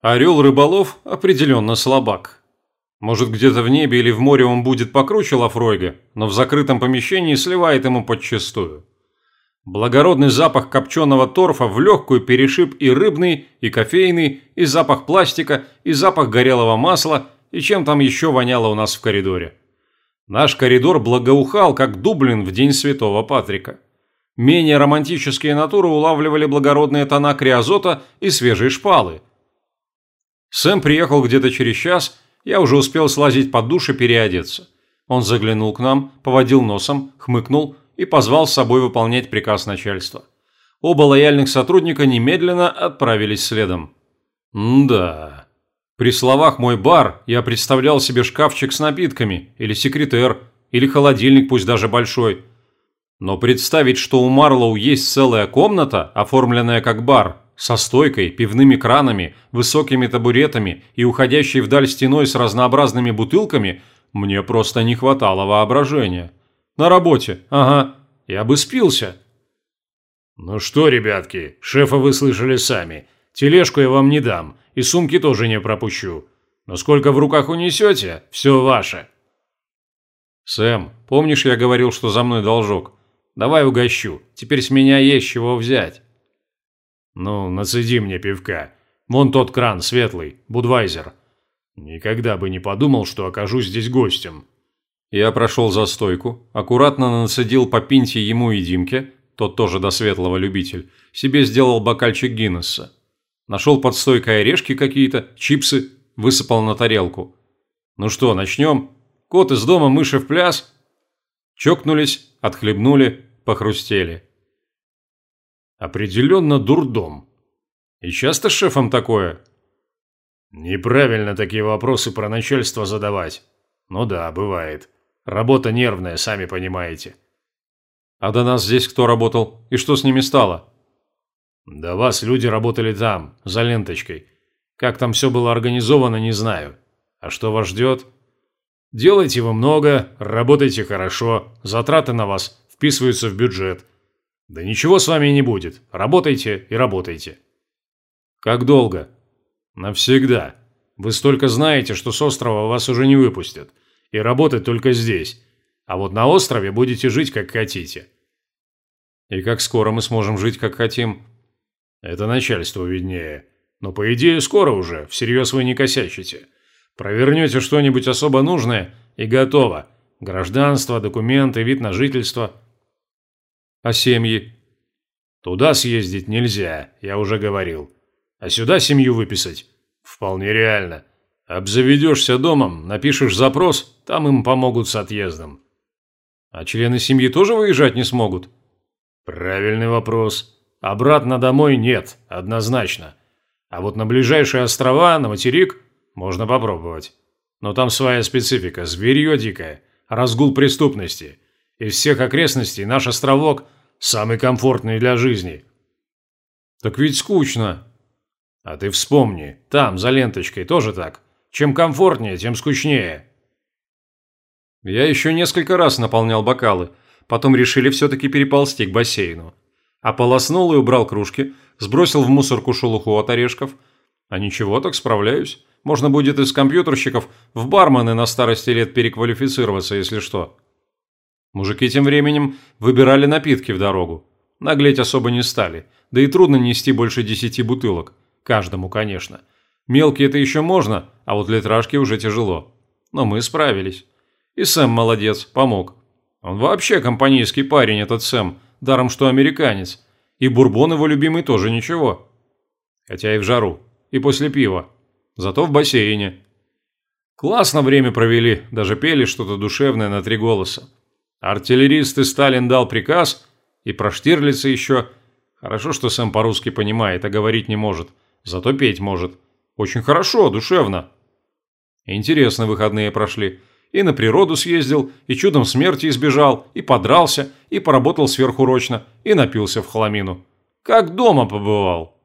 Орел-рыболов определенно слабак. Может, где-то в небе или в море он будет покруче Лафройга, но в закрытом помещении сливает ему подчистую. Благородный запах копченого торфа в легкую перешиб и рыбный, и кофейный, и запах пластика, и запах горелого масла, и чем там еще воняло у нас в коридоре. Наш коридор благоухал, как Дублин в день Святого Патрика. Менее романтические натуры улавливали благородные тона криозота и свежие шпалы. Сэм приехал где-то через час, я уже успел слазить под душ и переодеться. Он заглянул к нам, поводил носом, хмыкнул и позвал с собой выполнять приказ начальства. Оба лояльных сотрудника немедленно отправились следом. да. При словах «мой бар» я представлял себе шкафчик с напитками, или секретер, или холодильник, пусть даже большой. Но представить, что у Марлоу есть целая комната, оформленная как бар, со стойкой, пивными кранами, высокими табуретами и уходящей вдаль стеной с разнообразными бутылками, мне просто не хватало воображения. На работе, ага, я бы спился. Ну что, ребятки, шефа вы слышали сами. Тележку я вам не дам, и сумки тоже не пропущу. Но сколько в руках унесете, все ваше. Сэм, помнишь, я говорил, что за мной должок? Давай угощу, теперь с меня есть чего взять. Ну, нацеди мне пивка. Вон тот кран светлый, Будвайзер. Никогда бы не подумал, что окажусь здесь гостем. Я прошел за стойку, аккуратно нацедил по пинте ему и Димке, тот тоже до светлого любитель, себе сделал бокальчик Гиннесса. Нашел под стойкой орешки какие-то, чипсы, высыпал на тарелку. Ну что, начнем? Кот из дома, мыши в пляс? Чокнулись, отхлебнули, похрустели. Определенно дурдом. И часто шефом такое? Неправильно такие вопросы про начальство задавать. Ну да, бывает. Работа нервная, сами понимаете. А до нас здесь кто работал? И что с ними стало? До вас люди работали там, за ленточкой. Как там все было организовано, не знаю. А что вас ждет? Делайте вы много, работайте хорошо, затраты на вас вписываются в бюджет. Да ничего с вами не будет. Работайте и работайте. Как долго? Навсегда. Вы столько знаете, что с острова вас уже не выпустят и работать только здесь. А вот на острове будете жить как хотите. И как скоро мы сможем жить как хотим? Это начальство виднее. Но по идее скоро уже, всерьез вы не косячите. Провернете что-нибудь особо нужное и готово. Гражданство, документы, вид на жительство. А семьи? Туда съездить нельзя, я уже говорил. А сюда семью выписать? Вполне реально. Обзаведешься домом, напишешь запрос, там им помогут с отъездом. А члены семьи тоже выезжать не смогут? Правильный вопрос. Обратно домой нет, однозначно. А вот на ближайшие острова, на материк, можно попробовать. Но там своя специфика, зверье дикое, разгул преступности. Из всех окрестностей наш островок самый комфортный для жизни. Так ведь скучно. А ты вспомни, там, за ленточкой, тоже так. Чем комфортнее, тем скучнее. Я еще несколько раз наполнял бокалы, потом решили все-таки переползти к бассейну. Ополоснул и убрал кружки, сбросил в мусорку шелуху от орешков. А ничего, так справляюсь. Можно будет из компьютерщиков в бармены на старости лет переквалифицироваться, если что. Мужики тем временем выбирали напитки в дорогу. Наглеть особо не стали, да и трудно нести больше десяти бутылок. Каждому, конечно. Мелкие это еще можно, а вот литражки уже тяжело. Но мы справились. И Сэм молодец, помог. Он вообще компанейский парень, этот Сэм, даром что американец. И бурбон его любимый тоже ничего. Хотя и в жару, и после пива. Зато в бассейне. Классно время провели, даже пели что-то душевное на три голоса. Артиллерист и Сталин дал приказ, и про Штирлица еще. Хорошо, что Сэм по-русски понимает, а говорить не может. Зато петь может. Очень хорошо, душевно. Интересно выходные прошли. И на природу съездил, и чудом смерти избежал, и подрался, и поработал сверхурочно, и напился в хламину. Как дома побывал.